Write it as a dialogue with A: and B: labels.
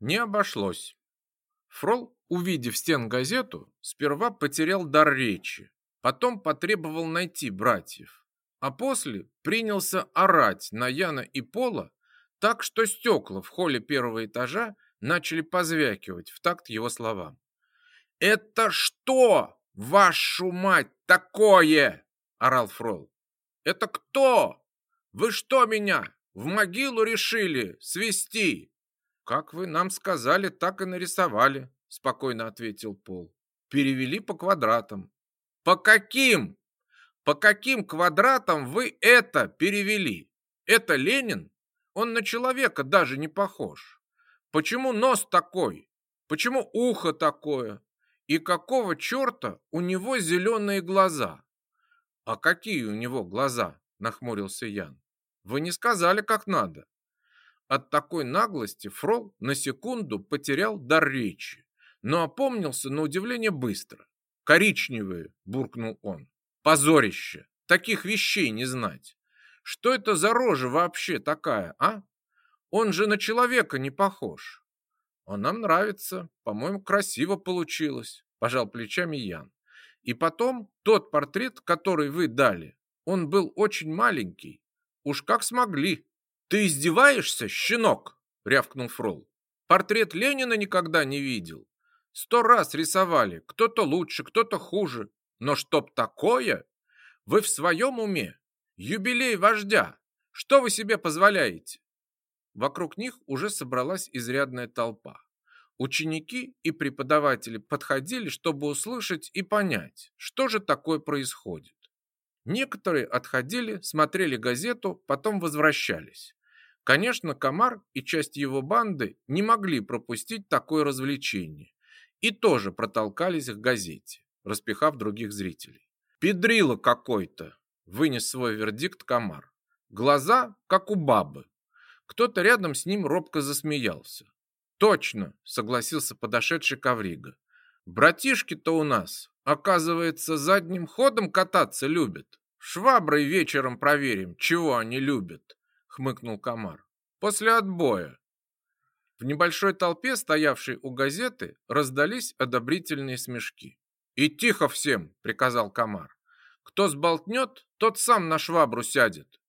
A: Не обошлось. Фрол, увидев стен газету, сперва потерял дар речи, потом потребовал найти братьев, а после принялся орать на Яна и Пола так, что стекла в холле первого этажа начали позвякивать в такт его словам. «Это что, вашу мать, такое?» – орал Фрол. «Это кто? Вы что меня в могилу решили свести?» «Как вы нам сказали, так и нарисовали», – спокойно ответил Пол. «Перевели по квадратам». «По каким? По каким квадратам вы это перевели? Это Ленин? Он на человека даже не похож. Почему нос такой? Почему ухо такое? И какого черта у него зеленые глаза? А какие у него глаза? Нахмурился Ян. Вы не сказали, как надо. От такой наглости Фрол на секунду потерял дар речи, но опомнился на удивление быстро. «Коричневые!» – буркнул он. «Позорище! Таких вещей не знать! Что это за рожа вообще такая, а? Он же на человека не похож. Он нам нравится. По-моему, красиво получилось, пожал плечами Ян. И потом, тот портрет, который вы дали, он был очень маленький. Уж как смогли. Ты издеваешься, щенок? рявкнул Фрол. Портрет Ленина никогда не видел. Сто раз рисовали, кто-то лучше, кто-то хуже. Но чтоб такое? Вы в своем уме? Юбилей вождя! Что вы себе позволяете? Вокруг них уже собралась изрядная толпа. Ученики и преподаватели подходили, чтобы услышать и понять, что же такое происходит. Некоторые отходили, смотрели газету, потом возвращались. Конечно, Комар и часть его банды не могли пропустить такое развлечение и тоже протолкались к газете, распихав других зрителей. «Педрило какой-то!» вынес свой вердикт комар. Глаза, как у бабы. Кто-то рядом с ним робко засмеялся. Точно, согласился подошедший коврига. Братишки-то у нас, оказывается, задним ходом кататься любят. Шваброй вечером проверим, чего они любят, хмыкнул комар. После отбоя. В небольшой толпе, стоявшей у газеты, раздались одобрительные смешки. «И тихо всем!» — приказал комар. Кто сболтнет, тот сам на швабру сядет.